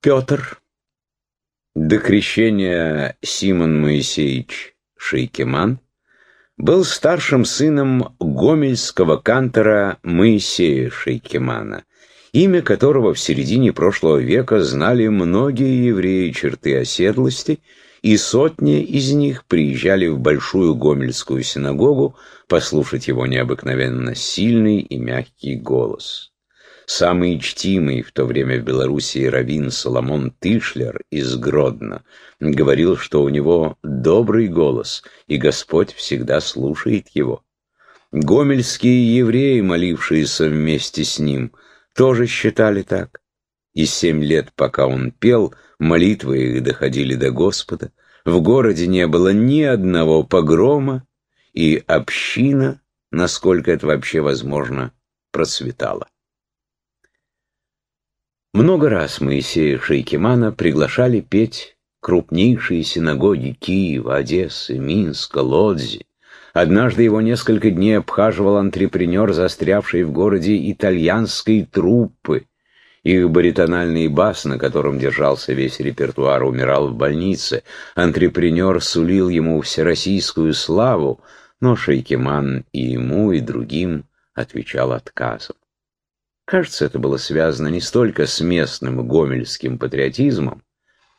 Петр, до крещения Симон Моисеевич Шейкеман, был старшим сыном гомельского кантора Моисея Шейкемана, имя которого в середине прошлого века знали многие евреи черты оседлости, и сотни из них приезжали в Большую Гомельскую синагогу послушать его необыкновенно сильный и мягкий голос. Самый чтимый в то время в Белоруссии раввин Соломон Тышлер из Гродно говорил, что у него добрый голос, и Господь всегда слушает его. Гомельские евреи, молившиеся вместе с ним, тоже считали так. И семь лет, пока он пел, молитвы их доходили до Господа, в городе не было ни одного погрома, и община, насколько это вообще возможно, процветала. Много раз Моисея Шейкимана приглашали петь крупнейшие синагоги Киева, Одессы, Минска, Лодзи. Однажды его несколько дней обхаживал антрепренер, застрявший в городе итальянской труппы. Их баритональный бас, на котором держался весь репертуар, умирал в больнице. Антрепренер сулил ему всероссийскую славу, но Шейкиман и ему, и другим отвечал отказом. Кажется, это было связано не столько с местным гомельским патриотизмом,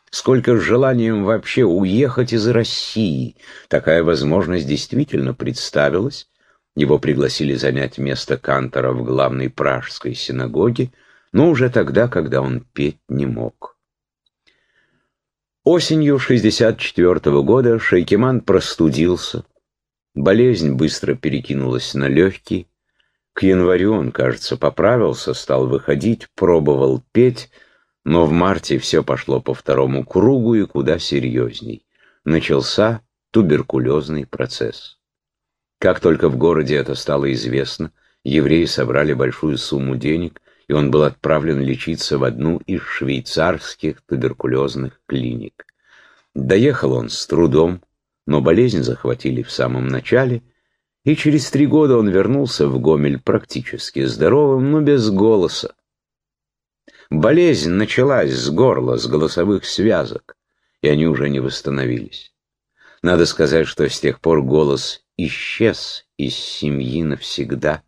сколько с желанием вообще уехать из России. Такая возможность действительно представилась. Его пригласили занять место кантора в главной пражской синагоге, но уже тогда, когда он петь не мог. Осенью 64 -го года Шейкиман простудился. Болезнь быстро перекинулась на легкие, к январю он, кажется, поправился, стал выходить, пробовал петь, но в марте все пошло по второму кругу и куда серьезней. Начался туберкулезный процесс. Как только в городе это стало известно, евреи собрали большую сумму денег, и он был отправлен лечиться в одну из швейцарских туберкулезных клиник. Доехал он с трудом, но болезнь захватили в самом начале, и через три года он вернулся в Гомель практически здоровым, но без голоса. Болезнь началась с горла, с голосовых связок, и они уже не восстановились. Надо сказать, что с тех пор голос исчез из семьи навсегда.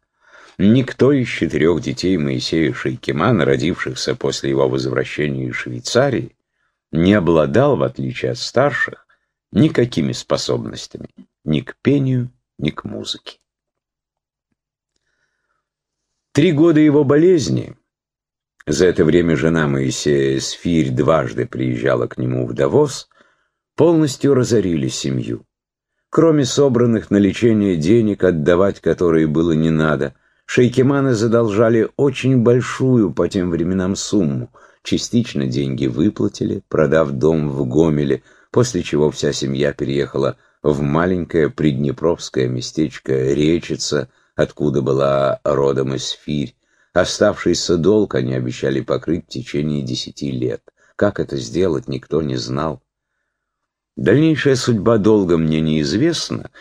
Никто из четырех детей Моисея Шейкимана, родившихся после его возвращения из Швейцарии, не обладал, в отличие от старших, никакими способностями ни к пению, ни к музыке. Три года его болезни, за это время жена Моисея Сфирь дважды приезжала к нему в Давос, полностью разорили семью. Кроме собранных на лечение денег, отдавать которые было не надо, шейкеманы задолжали очень большую по тем временам сумму. Частично деньги выплатили, продав дом в Гомеле, после чего вся семья переехала в маленькое приднепровское местечко Речица, откуда была родом Эсфирь. Оставшийся долг они обещали покрыть в течение десяти лет. Как это сделать, никто не знал. Дальнейшая судьба долга мне неизвестна,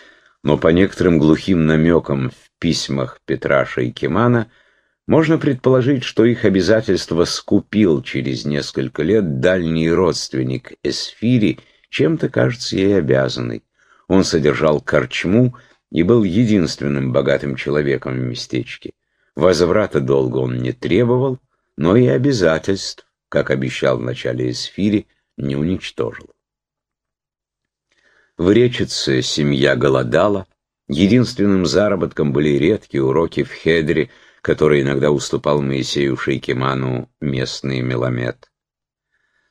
но по некоторым глухим намекам в письмах Петра Шейкимана можно предположить, что их обязательство скупил через несколько лет дальний родственник Эсфири, чем-то, кажется, ей обязанный. Он содержал корчму и был единственным богатым человеком в местечке. Возврата долга он не требовал, но и обязательств, как обещал в начале эсфири, не уничтожил. В Речице семья голодала, единственным заработком были редкие уроки в Хедре, который иногда уступал Моисею Шейкиману местный меломет.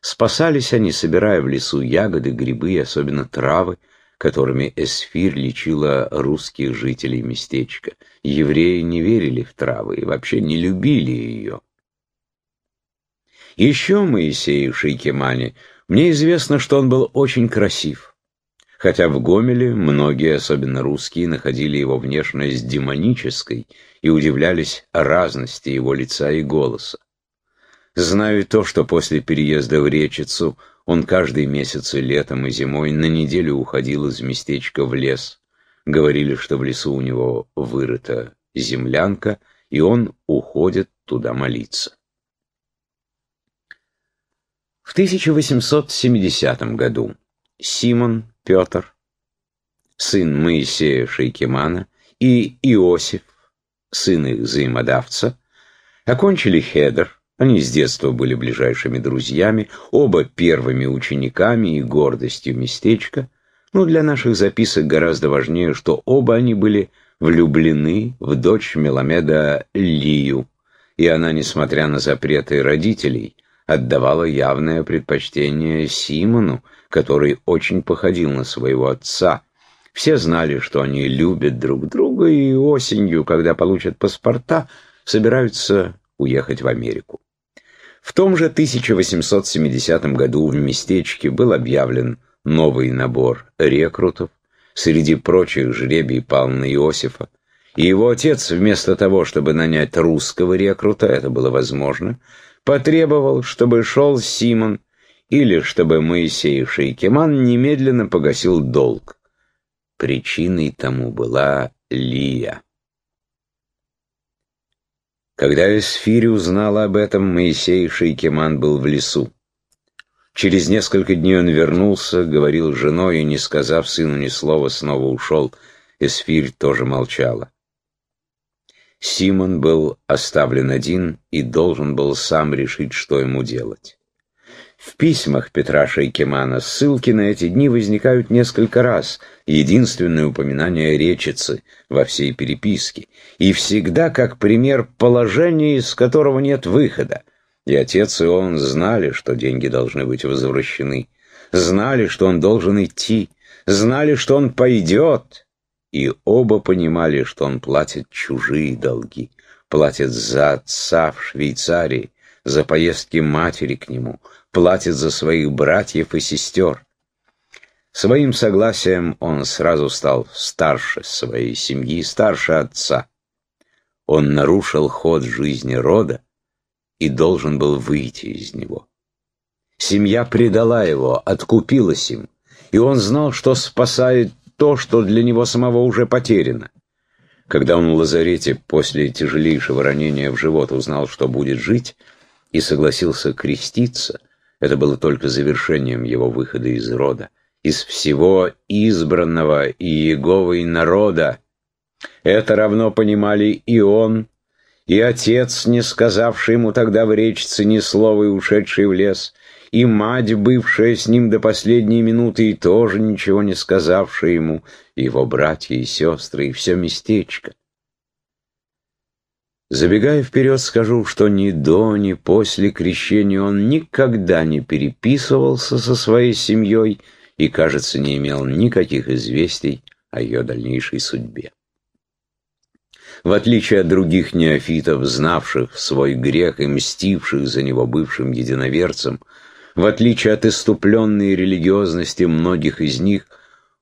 Спасались они, собирая в лесу ягоды, грибы и особенно травы, которыми Эсфир лечила русских жителей местечка. Евреи не верили в травы и вообще не любили ее. Еще Моисею Шейкемане мне известно, что он был очень красив. Хотя в Гомеле многие, особенно русские, находили его внешность демонической и удивлялись разности его лица и голоса. Знаю то, что после переезда в Речицу он каждый месяц и летом, и зимой на неделю уходил из местечка в лес. Говорили, что в лесу у него вырыта землянка, и он уходит туда молиться. В 1870 году Симон Петр, сын Моисея Шейкемана, и Иосиф, сын их взаимодавца, окончили Хедер, они с детства были ближайшими друзьями, оба первыми учениками и гордостью местечка, но для наших записок гораздо важнее, что оба они были влюблены в дочь Меламеда Лию, и она, несмотря на запреты родителей, отдавала явное предпочтение Симону, который очень походил на своего отца. Все знали, что они любят друг друга, и осенью, когда получат паспорта, собираются уехать в Америку. В том же 1870 году в местечке был объявлен новый набор рекрутов, среди прочих жребий пал на Иосифа, и его отец, вместо того, чтобы нанять русского рекрута, это было возможно, потребовал, чтобы шел Симон, или чтобы Моисей Шейкеман немедленно погасил долг. Причиной тому была Лия. Когда Эсфири узнала об этом, Моисей Шейкеман был в лесу. Через несколько дней он вернулся, говорил с женой и, не сказав сыну ни слова, снова ушел. Эсфирь тоже молчала. Симон был оставлен один и должен был сам решить, что ему делать. В письмах Петра Шейкемана ссылки на эти дни возникают несколько раз, единственное упоминание речицы во всей переписке, и всегда как пример положения, из которого нет выхода. И отец и он знали, что деньги должны быть возвращены, знали, что он должен идти, знали, что он пойдет, и оба понимали, что он платит чужие долги, платит за отца в Швейцарии, за поездки матери к нему, платит за своих братьев и сестер. Своим согласием он сразу стал старше своей семьи, старше отца. Он нарушил ход жизни рода и должен был выйти из него. Семья предала его, откупилась им, и он знал, что спасает то, что для него самого уже потеряно. Когда он в лазарете после тяжелейшего ранения в живот узнал, что будет жить, и согласился креститься, это было только завершением его выхода из рода, из всего избранного и Иеговой народа. Это равно понимали и он, и отец, не сказавший ему тогда в речице ни слова и ушедший в лес, и мать, бывшая с ним до последней минуты и тоже ничего не сказавшая ему, и его братья и сестры, и все местечко. Забегая вперед, скажу, что ни до, ни после крещения он никогда не переписывался со своей семьей и, кажется, не имел никаких известий о ее дальнейшей судьбе. В отличие от других неофитов, знавших свой грех и мстивших за него бывшим единоверцам, в отличие от иступленной религиозности многих из них,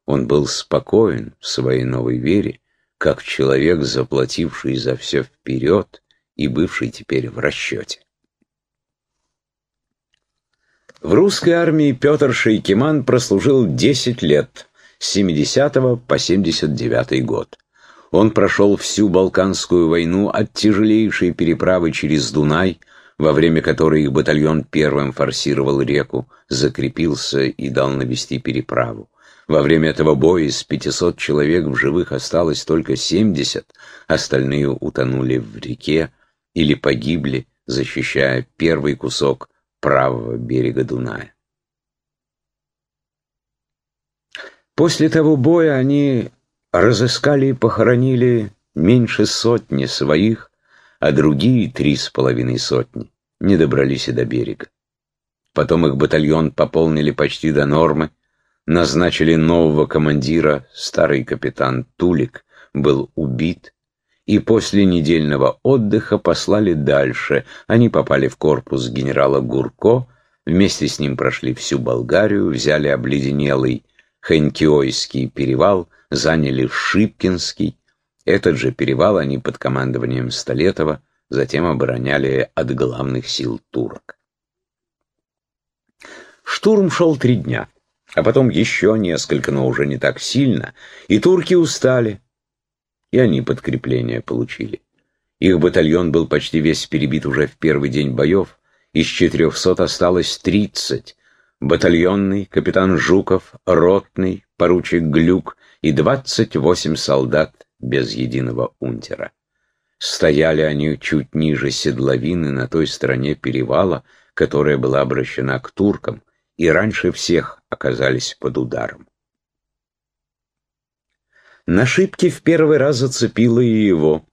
он был спокоен в своей новой вере как человек, заплативший за все вперед и бывший теперь в расчете. В русской армии Петр Шейкиман прослужил 10 лет, с 70 по 79 год. Он прошел всю Балканскую войну от тяжелейшей переправы через Дунай, во время которой их батальон первым форсировал реку, закрепился и дал навести переправу. Во время этого боя из 500 человек в живых осталось только 70, остальные утонули в реке или погибли, защищая первый кусок правого берега Дуная. После того боя они разыскали и похоронили меньше сотни своих, а другие три с половиной сотни не добрались и до берега. Потом их батальон пополнили почти до нормы, назначили нового командира, старый капитан Тулик был убит, и после недельного отдыха послали дальше. Они попали в корпус генерала Гурко, вместе с ним прошли всю Болгарию, взяли обледенелый Хенкиойский перевал, заняли Шипкинский. Этот же перевал они под командованием Столетова затем обороняли от главных сил турок. Штурм шел три дня а потом еще несколько, но уже не так сильно, и турки устали, и они подкрепление получили. Их батальон был почти весь перебит уже в первый день боев, из 400 осталось 30. Батальонный, капитан Жуков, ротный, поручик Глюк и 28 солдат без единого унтера. Стояли они чуть ниже седловины на той стороне перевала, которая была обращена к туркам, и раньше всех оказались под ударом. На шибке в первый раз зацепило и его.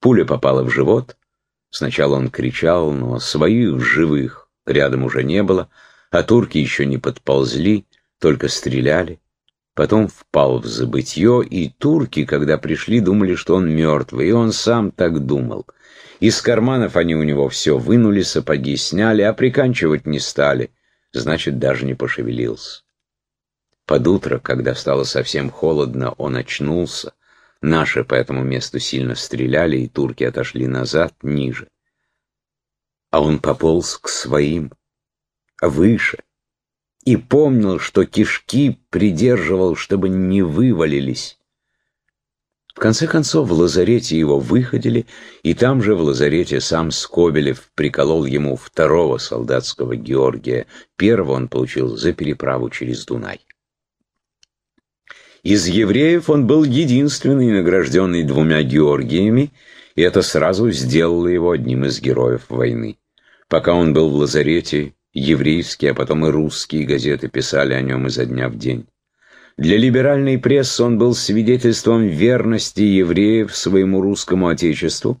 Пуля попала в живот. Сначала он кричал, но своих живых рядом уже не было, а турки еще не подползли, только стреляли. Потом впал в забытье, и турки, когда пришли, думали, что он мертвый, и он сам так думал. Из карманов они у него все вынули, сапоги сняли, а приканчивать не стали, значит, даже не пошевелился. Под утро, когда стало совсем холодно, он очнулся. Наши по этому месту сильно стреляли, и турки отошли назад, ниже. А он пополз к своим, выше, и помнил, что кишки придерживал, чтобы не вывалились. В конце концов, в лазарете его выходили, и там же в лазарете сам Скобелев приколол ему второго солдатского Георгия. Первого он получил за переправу через Дунай. Из евреев он был единственный, награжденный двумя Георгиями, и это сразу сделало его одним из героев войны. Пока он был в лазарете, еврейские, а потом и русские газеты писали о нем изо дня в день. Для либеральной прессы он был свидетельством верности евреев своему русскому отечеству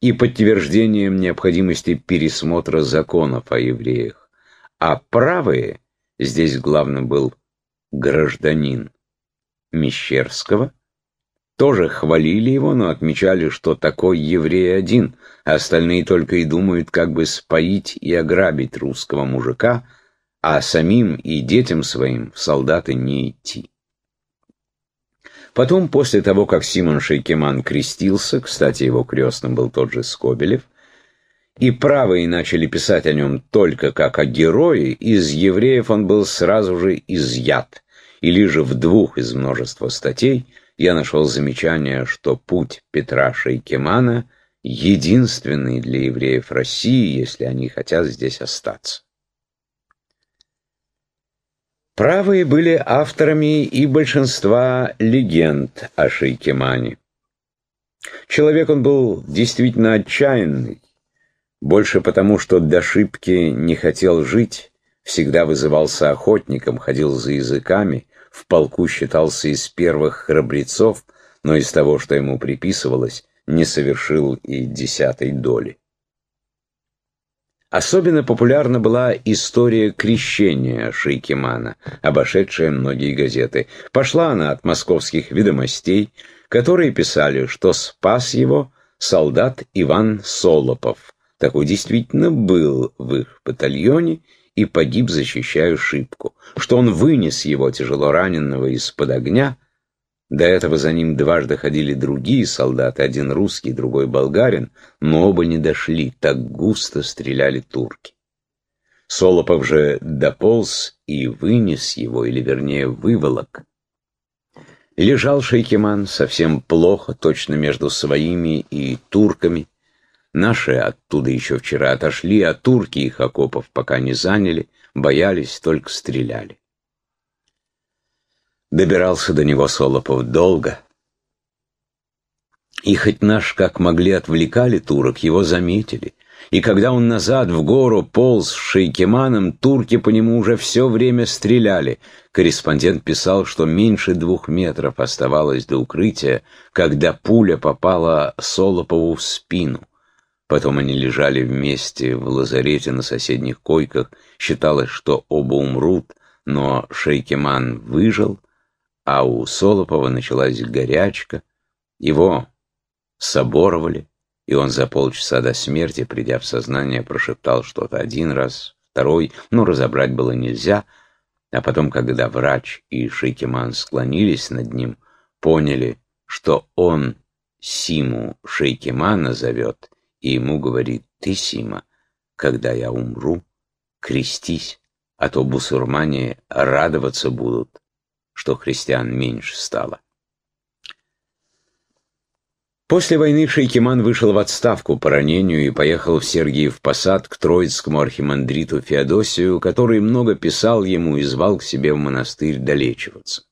и подтверждением необходимости пересмотра законов о евреях. А правые, здесь главным был гражданин, Мещерского, тоже хвалили его, но отмечали, что такой еврей один, а остальные только и думают, как бы споить и ограбить русского мужика, а самим и детям своим в солдаты не идти. Потом, после того, как Симон Шейкеман крестился, кстати, его крестным был тот же Скобелев, и правые начали писать о нем только как о герое, из евреев он был сразу же изъят – или же в двух из множества статей я нашел замечание, что путь Петра Шейкемана единственный для евреев России, если они хотят здесь остаться. Правые были авторами и большинства легенд о Шейкемане. Человек он был действительно отчаянный, больше потому, что до шибки не хотел жить, всегда вызывался охотником, ходил за языками, в полку считался из первых храбрецов, но из того, что ему приписывалось, не совершил и десятой доли. Особенно популярна была история крещения Шейкимана, обошедшая многие газеты. Пошла она от московских ведомостей, которые писали, что спас его солдат Иван Солопов. Такой действительно был в их батальоне и погиб, защищая шибку, что он вынес его тяжело раненого из-под огня. До этого за ним дважды ходили другие солдаты, один русский, другой болгарин, но оба не дошли, так густо стреляли турки. Солопов же дополз и вынес его, или вернее выволок. Лежал Шейкиман совсем плохо, точно между своими и турками, Наши оттуда еще вчера отошли, а турки их окопов пока не заняли, боялись, только стреляли. Добирался до него Солопов долго. И хоть наш как могли отвлекали турок, его заметили. И когда он назад в гору полз с шейкеманом, турки по нему уже все время стреляли. Корреспондент писал, что меньше двух метров оставалось до укрытия, когда пуля попала Солопову в спину. Потом они лежали вместе в лазарете на соседних койках. Считалось, что оба умрут, но Шейкеман выжил, а у Солопова началась горячка. Его соборовали, и он за полчаса до смерти, придя в сознание, прошептал что-то один раз, второй, но разобрать было нельзя. А потом, когда врач и Шейкеман склонились над ним, поняли, что он Симу Шейкемана зовет, и ему говорит, «Ты, Сима, когда я умру, крестись, а то бусурмане радоваться будут, что христиан меньше стало». После войны Шейкиман вышел в отставку по ранению и поехал в Сергиев Посад к троицкому архимандриту Феодосию, который много писал ему и звал к себе в монастырь долечиваться.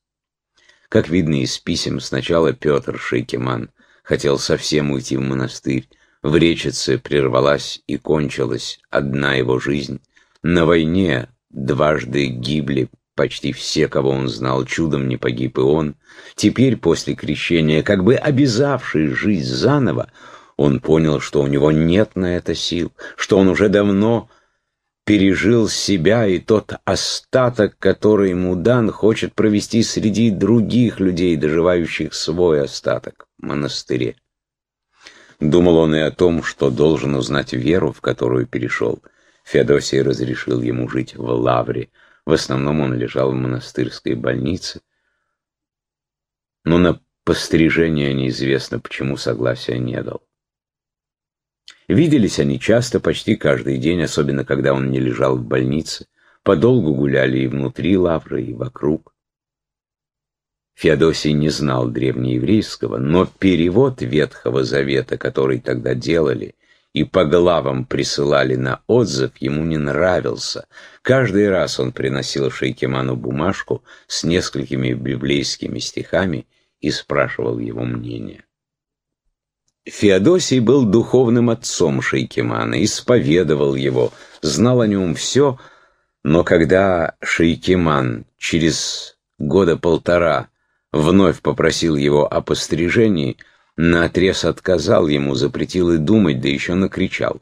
Как видно из писем, сначала Петр Шейкиман хотел совсем уйти в монастырь, в Речице прервалась и кончилась одна его жизнь. На войне дважды гибли Почти все, кого он знал, чудом не погиб и он. Теперь, после крещения, как бы обязавший жизнь заново, он понял, что у него нет на это сил, что он уже давно пережил себя, и тот остаток, который ему дан, хочет провести среди других людей, доживающих свой остаток в монастыре. Думал он и о том, что должен узнать веру, в которую перешел. Феодосий разрешил ему жить в Лавре, в основном он лежал в монастырской больнице, но на пострижение неизвестно, почему согласия не дал. Виделись они часто, почти каждый день, особенно когда он не лежал в больнице, подолгу гуляли и внутри лавры, и вокруг. Феодосий не знал древнееврейского, но перевод Ветхого Завета, который тогда делали, и по главам присылали на отзыв, ему не нравился. Каждый раз он приносил Шейкеману бумажку с несколькими библейскими стихами и спрашивал его мнение. Феодосий был духовным отцом Шейкемана, исповедовал его, знал о нем все, но когда Шейкеман через года полтора вновь попросил его о пострижении, наотрез отказал ему, запретил и думать, да еще накричал.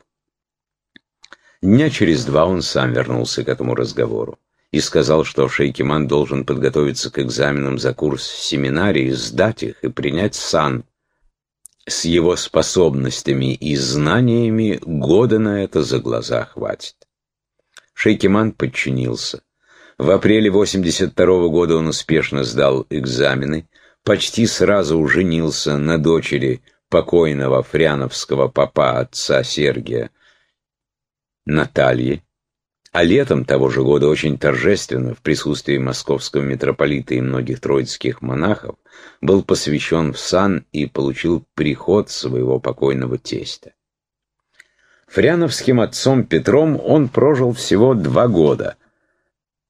Дня через два он сам вернулся к этому разговору и сказал, что Шейкиман должен подготовиться к экзаменам за курс семинарии, сдать их и принять сан. С его способностями и знаниями года на это за глаза хватит. Шейкиман подчинился. В апреле 82 -го года он успешно сдал экзамены, почти сразу женился на дочери покойного фряновского папа отца Сергия, Натальи, а летом того же года очень торжественно в присутствии московского митрополита и многих троицких монахов был посвящен в сан и получил приход своего покойного тестя. Фряновским отцом Петром он прожил всего два года –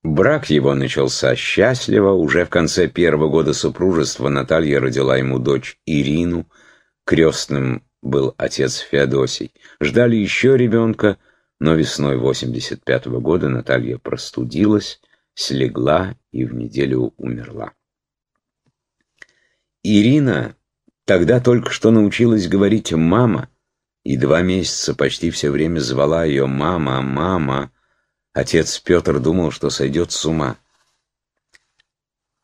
Брак его начался счастливо. Уже в конце первого года супружества Наталья родила ему дочь Ирину. Крестным был отец Феодосий. Ждали еще ребенка, но весной 85 -го года Наталья простудилась, слегла и в неделю умерла. Ирина тогда только что научилась говорить «мама», и два месяца почти все время звала ее «мама, мама». Отец Петр думал, что сойдет с ума.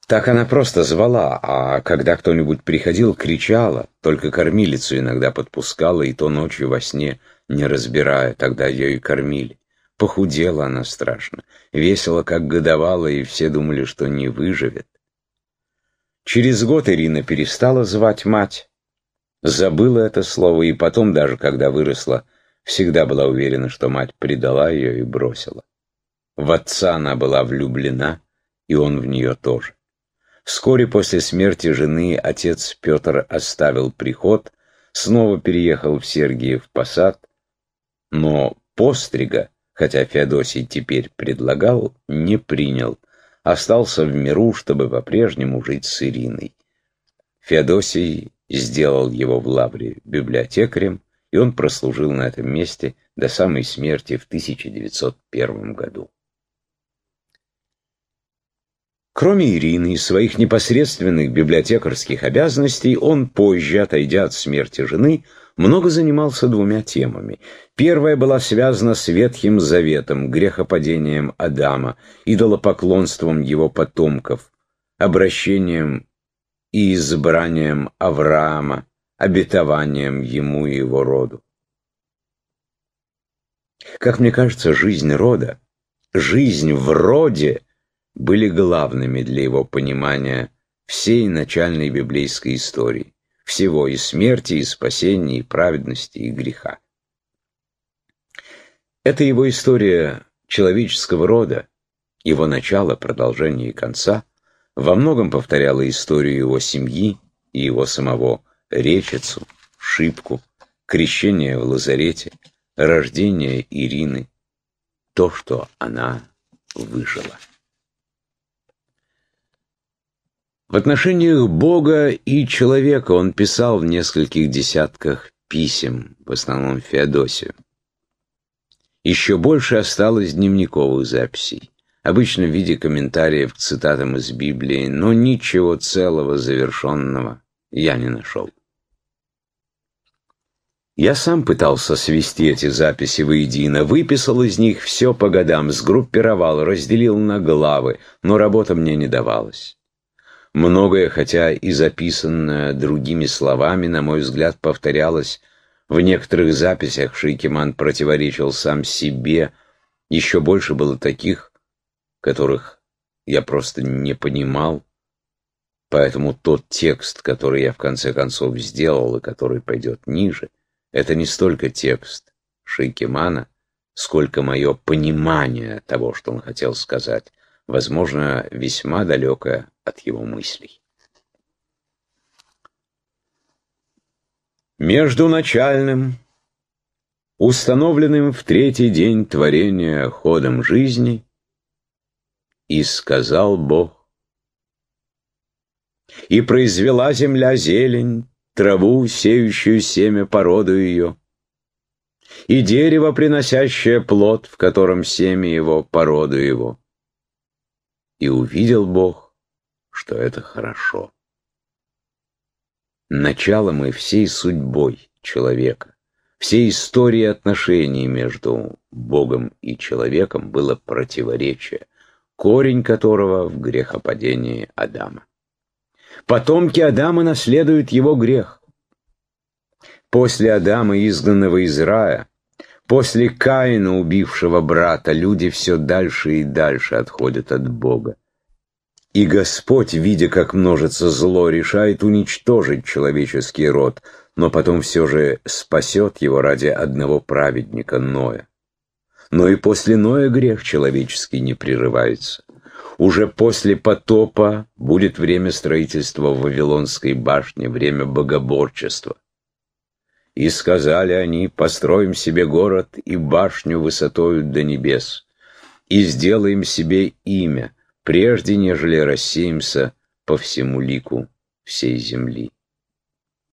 Так она просто звала, а когда кто-нибудь приходил, кричала, только кормилицу иногда подпускала, и то ночью во сне, не разбирая, тогда ее и кормили. Похудела она страшно, весело как годовала, и все думали, что не выживет. Через год Ирина перестала звать мать, забыла это слово, и потом, даже когда выросла, всегда была уверена, что мать предала ее и бросила. В отца она была влюблена, и он в нее тоже. Вскоре после смерти жены отец Петр оставил приход, снова переехал в Сергиев Посад, но пострига, хотя Феодосий теперь предлагал, не принял, остался в миру, чтобы по-прежнему жить с Ириной. Феодосий сделал его в Лавре библиотекарем, и он прослужил на этом месте до самой смерти в 1901 году. Кроме Ирины и своих непосредственных библиотекарских обязанностей, он позже, отойдя от смерти жены, много занимался двумя темами. Первая была связана с Ветхим Заветом, грехопадением Адама, идолопоклонством его потомков, обращением и избранием Авраама, обетованием ему и его роду. Как мне кажется, жизнь рода, жизнь в роде — были главными для его понимания всей начальной библейской истории, всего и смерти, и спасения, и праведности, и греха. Это его история человеческого рода, его начало, продолжение и конца, во многом повторяла историю его семьи и его самого речицу, шибку, крещение в лазарете, рождение Ирины, то, что она выжила. В отношениях Бога и человека он писал в нескольких десятках писем, в основном Феодосию. Еще больше осталось дневниковых записей, обычно в виде комментариев к цитатам из Библии, но ничего целого, завершенного я не нашел. Я сам пытался свести эти записи воедино, выписал из них все по годам, сгруппировал, разделил на главы, но работа мне не давалась. Многое, хотя и записанное другими словами, на мой взгляд, повторялось в некоторых записях Шейкиман противоречил сам себе. Еще больше было таких, которых я просто не понимал. Поэтому тот текст, который я в конце концов сделал и который пойдет ниже, это не столько текст Шейкимана, сколько мое понимание того, что он хотел сказать, возможно, весьма далекое от его мыслей. Между начальным, установленным в третий день творения ходом жизни, и сказал Бог, и произвела земля зелень, траву, сеющую семя породу ее, и дерево, приносящее плод, в котором семя его, породу его. И увидел Бог, что это хорошо началом и всей судьбой человека, всей историей отношений между Богом и человеком было противоречие, корень которого в грехопадении Адама. Потомки Адама наследуют его грех. После Адама, изгнанного из рая, после Каина, убившего брата, люди все дальше и дальше отходят от Бога. И Господь, видя, как множится зло, решает уничтожить человеческий род, но потом все же спасет его ради одного праведника Ноя. Но и после Ноя грех человеческий не прерывается. Уже после потопа будет время строительства Вавилонской башни, время богоборчества. И сказали они, построим себе город и башню высотою до небес, и сделаем себе имя — прежде нежели рассеемся по всему лику всей земли.